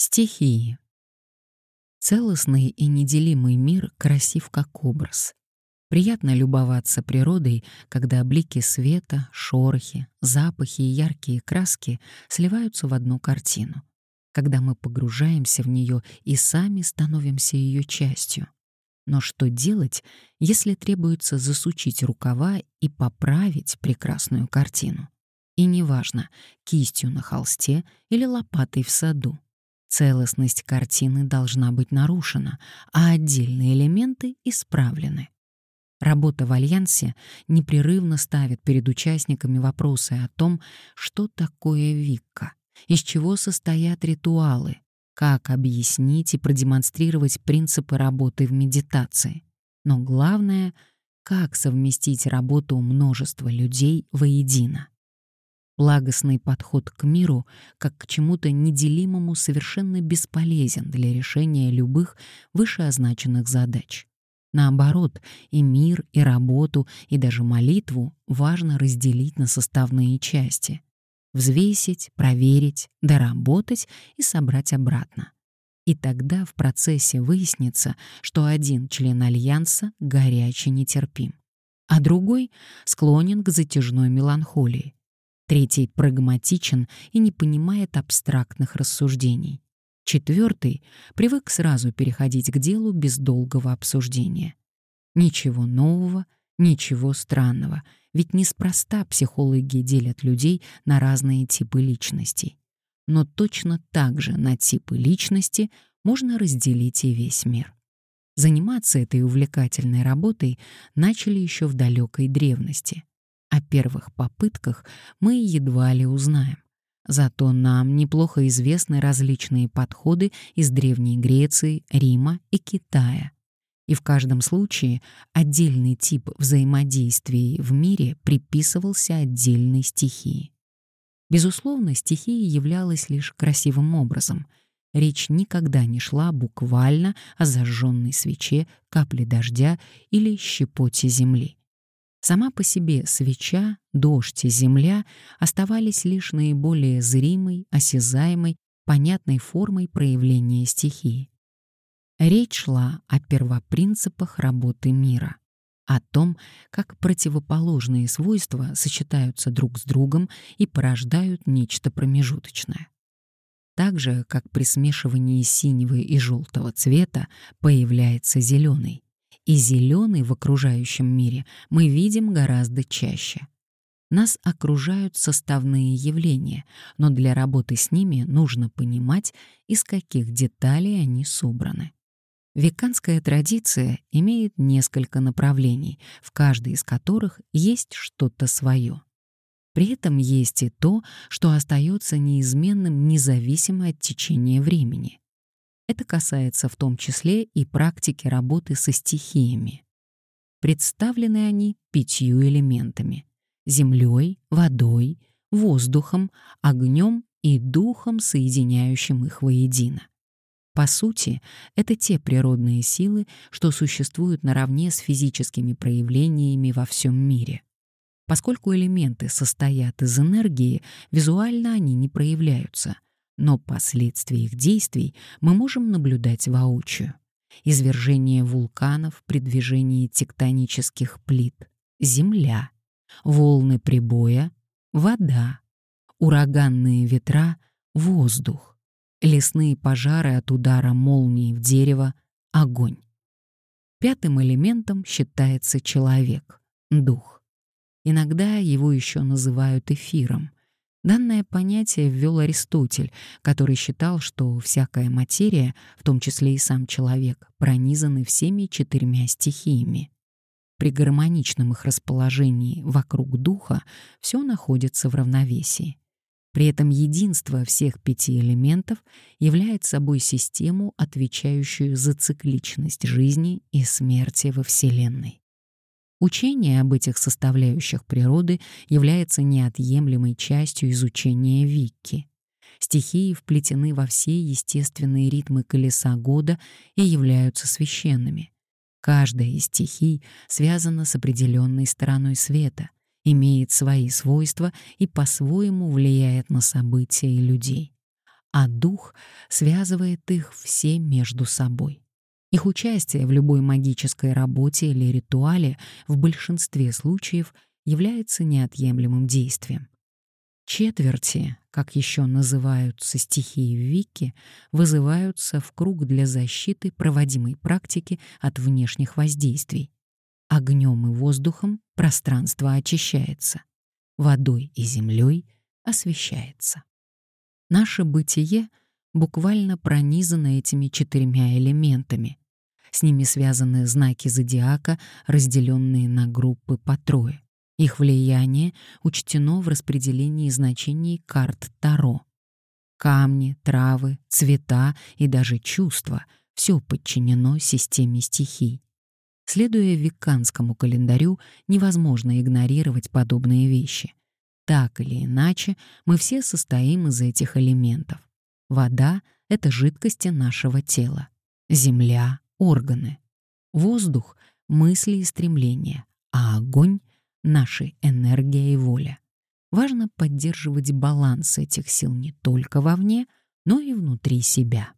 Стихии. Целостный и неделимый мир красив как образ. Приятно любоваться природой, когда блики света, шорохи, запахи и яркие краски сливаются в одну картину. Когда мы погружаемся в нее и сами становимся ее частью. Но что делать, если требуется засучить рукава и поправить прекрасную картину? И неважно, кистью на холсте или лопатой в саду. Целостность картины должна быть нарушена, а отдельные элементы исправлены. Работа в Альянсе непрерывно ставит перед участниками вопросы о том, что такое Викка, из чего состоят ритуалы, как объяснить и продемонстрировать принципы работы в медитации. Но главное — как совместить работу множества людей воедино. Благостный подход к миру, как к чему-то неделимому, совершенно бесполезен для решения любых вышеозначенных задач. Наоборот, и мир, и работу, и даже молитву важно разделить на составные части. Взвесить, проверить, доработать и собрать обратно. И тогда в процессе выяснится, что один член Альянса горячий нетерпим, а другой склонен к затяжной меланхолии, Третий прагматичен и не понимает абстрактных рассуждений. Четвертый привык сразу переходить к делу без долгого обсуждения. Ничего нового, ничего странного, ведь неспроста психологи делят людей на разные типы личностей. Но точно так же на типы личности можно разделить и весь мир. Заниматься этой увлекательной работой начали еще в далекой древности. О первых попытках мы едва ли узнаем. Зато нам неплохо известны различные подходы из Древней Греции, Рима и Китая. И в каждом случае отдельный тип взаимодействий в мире приписывался отдельной стихии. Безусловно, стихия являлась лишь красивым образом. Речь никогда не шла буквально о зажженной свече, капле дождя или щепоте земли. Сама по себе свеча, дождь и земля оставались лишь наиболее зримой, осязаемой, понятной формой проявления стихии. Речь шла о первопринципах работы мира, о том, как противоположные свойства сочетаются друг с другом и порождают нечто промежуточное. Так же, как при смешивании синего и желтого цвета появляется зеленый, и зеленый в окружающем мире мы видим гораздо чаще. Нас окружают составные явления, но для работы с ними нужно понимать, из каких деталей они собраны. Веканская традиция имеет несколько направлений, в каждой из которых есть что-то свое. При этом есть и то, что остается неизменным независимо от течения времени. Это касается в том числе и практики работы со стихиями. Представлены они пятью элементами — землей, водой, воздухом, огнем и духом, соединяющим их воедино. По сути, это те природные силы, что существуют наравне с физическими проявлениями во всем мире. Поскольку элементы состоят из энергии, визуально они не проявляются — но последствия их действий мы можем наблюдать воочию. Извержение вулканов при движении тектонических плит, земля, волны прибоя, вода, ураганные ветра, воздух, лесные пожары от удара молнии в дерево, огонь. Пятым элементом считается человек, дух. Иногда его еще называют эфиром, Данное понятие ввел Аристотель, который считал, что всякая материя, в том числе и сам человек, пронизаны всеми четырьмя стихиями. При гармоничном их расположении вокруг духа все находится в равновесии. При этом единство всех пяти элементов является собой систему, отвечающую за цикличность жизни и смерти во Вселенной. Учение об этих составляющих природы является неотъемлемой частью изучения Викки. Стихии вплетены во все естественные ритмы колеса года и являются священными. Каждая из стихий связана с определенной стороной света, имеет свои свойства и по-своему влияет на события и людей. а дух связывает их все между собой. Их участие в любой магической работе или ритуале в большинстве случаев является неотъемлемым действием. Четверти, как еще называются стихии Вики, вызываются в круг для защиты проводимой практики от внешних воздействий. Огнем и воздухом пространство очищается, водой и землей освещается. Наше бытие буквально пронизано этими четырьмя элементами. С ними связаны знаки зодиака, разделенные на группы по трое. Их влияние учтено в распределении значений карт Таро. Камни, травы, цвета и даже чувства — все подчинено системе стихий. Следуя веканскому календарю, невозможно игнорировать подобные вещи. Так или иначе, мы все состоим из этих элементов. Вода — это жидкости нашего тела. Земля — органы. Воздух — мысли и стремления, а огонь — наши энергия и воля. Важно поддерживать баланс этих сил не только вовне, но и внутри себя.